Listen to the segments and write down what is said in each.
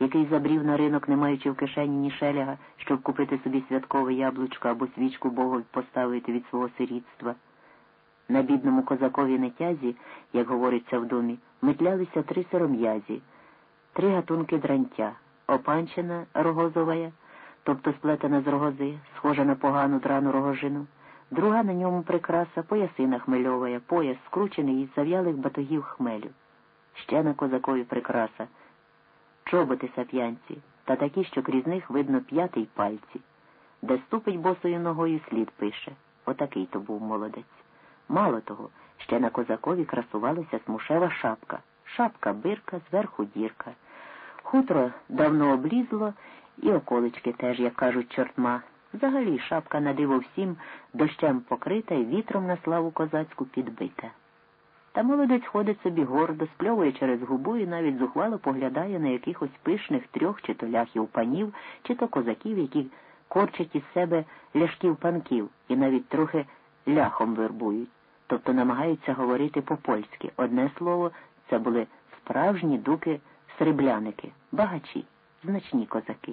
який забрів на ринок, не маючи в кишені ні шеляга, щоб купити собі святкове яблучко або свічку Богові поставити від свого сирітства. На бідному козакові нетязі, як говориться в домі, метлялися три сиром'язі, три гатунки дрантя, опанчена рогозовая, тобто сплетена з рогози, схожа на погану драну рогожину, друга на ньому прикраса, поясина хмельовая, пояс скручений із зав'ялих батогів хмелю. Ще на козакові прикраса, чоботи сап'янці, та такі, що крізь них видно п'ятий пальці, де ступить босою ногою слід пише. Отакий то був молодець. Мало того, ще на козакові красувалася смушева шапка, шапка бирка, зверху дірка. Хутро давно облізло, і околички теж, як кажуть, чортма. Взагалі шапка на диво всім дощем покрита і вітром на славу козацьку підбита. Та молодець ходить собі гордо, спльовує через губу і навіть зухвало поглядає на якихось пишних трьох чи то ляхів панів, чи то козаків, які корчать із себе ляшків панків і навіть трохи ляхом вербують, тобто намагаються говорити по-польськи. Одне слово, це були справжні дуки срібляники, багачі, значні козаки.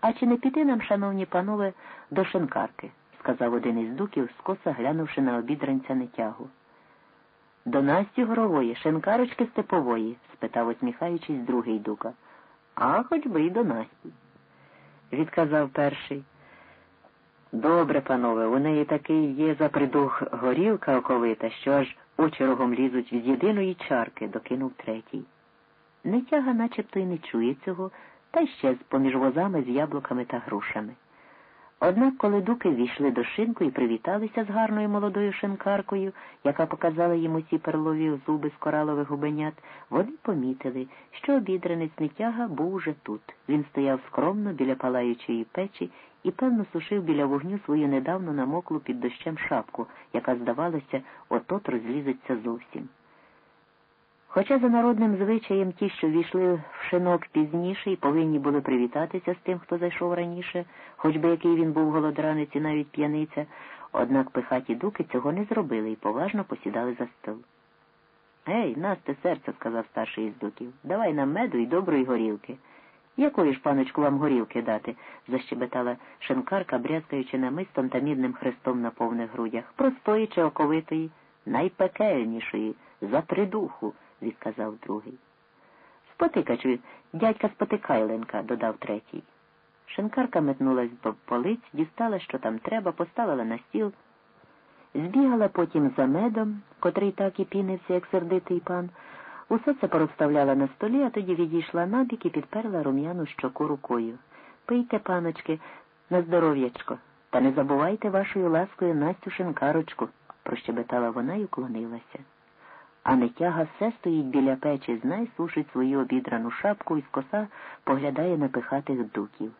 А чи не піти нам, шановні панове, до шинкарки? сказав один із дуків, скоса глянувши на обідранця нетягу. До Насті горової, шинкарочки степової? спитав, усміхаючись, другий дука. А хоч би й до Насті, відказав перший. Добре, панове, у неї такий є за придух горілка оковита, що аж очі рогом лізуть з єдиної чарки, докинув третій. Нетяга начебто й не чує цього, та ще з поміж возами з яблуками та грушами. Однак, коли дуки війшли до шинку і привіталися з гарною молодою шинкаркою, яка показала йому ці перлові зуби з коралових губенят, вони помітили, що обідранець нетяга був уже тут. Він стояв скромно біля палаючої печі і, певно, сушив біля вогню свою недавно намоклу під дощем шапку, яка, здавалося, отот розлізеться зовсім. Хоча за народним звичаєм ті, що війшли в шинок пізніше і повинні були привітатися з тим, хто зайшов раніше, хоч би який він був голодранець і навіть п'яниця, однак пихаті дуки цього не зробили і поважно посідали за стол. Гей, насте серце, сказав старший із дуків, давай нам меду і доброї горілки. Якої ж, паночку, вам горілки дати? защебетала шинкарка, брязкаючи намистом та мідним хрестом на повних грудях. Простої чи оковитої, найпекельнішої, за придуху відказав другий. Спотикачу, дядька Спотикайленка, додав третій. Шинкарка метнулась до полиць, дістала, що там треба, поставила на стіл, збігала потім за медом, котрий так і пінився, як сердитий пан. Усе це порозставляла на столі, а тоді відійшла набік і підперла рум'яну щоку рукою. Пийте, паночки, на здоров'ячко, та не забувайте вашою ласкою Настю шинкарочку, прощебетала вона і уклонилася а нетяга все стоїть біля печі, знай сушить свою обідрану шапку і скоса поглядає на пихатих дуків.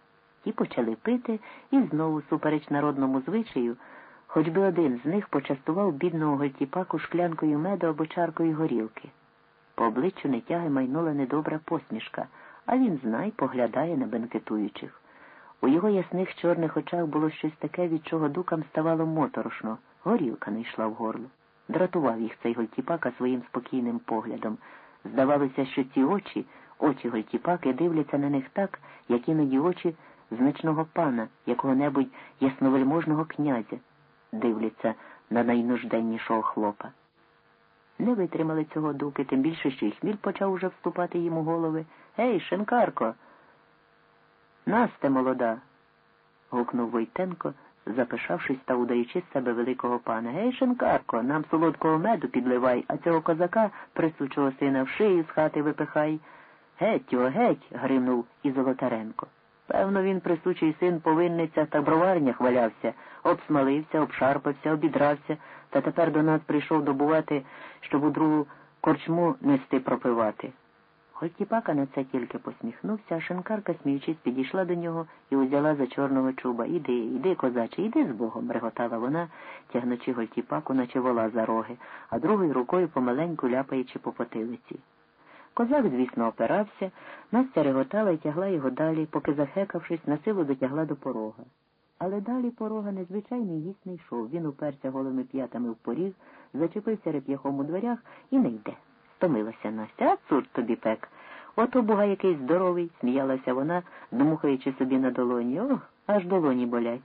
Ті почали пити і знову, супереч народному звичаю, хоч би один з них почастував бідного гольтіпаку шклянкою меду або чаркою горілки. По обличчю нетяги майнула недобра посмішка, а він знай поглядає на бенкетуючих. У його ясних чорних очах було щось таке, від чого дукам ставало моторошно, горілка не йшла в горло. Дратував їх цей Гольтіпака своїм спокійним поглядом. Здавалося, що ці очі, очі Гольтіпаки, дивляться на них так, як іноді очі значного пана, якого-небудь ясновельможного князя, дивляться на найнужденнішого хлопа. Не витримали цього дуки, тим більше, що й хміль почав уже вступати їм у голови. Ей, Шенкарко! Насте, молода. гукнув Войтенко запишавшись та удаючи з себе великого пана. Гей, шинкарко, нам солодкого меду підливай, а цього козака, присучого сина, в шию з хати випихай. Геть його, геть. гримнув і Золотаренко. Певно, він присучий син повинниця та броварнях валявся, обсмалився, обшарпався, обідрався, та тепер до нас прийшов добувати, щоб у другу корчму нести пропивати. Гольтіпака на це тільки посміхнувся, а шинкарка, сміючись, підійшла до нього і узяла за чорного чуба. Іди, іди, козаче, іди з Богом, реготала вона, тягнучи Гольтіпаку, наче вола за роги, а другою рукою помаленьку ляпаючи по потилиці. Козак, звісно, опирався, Настя реготала і тягла його далі, поки, захекавшись, на силу дотягла до порога. Але далі порога незвичайний гість не йшов. Він уперся голими п'ятами в поріг, зачепився реп'яхом у дверях і не йде. Стомилася Настя, а цур тобі пек. Ото буга який здоровий, сміялася вона, дмухаючи собі на долоні. Ох, аж долоні болять.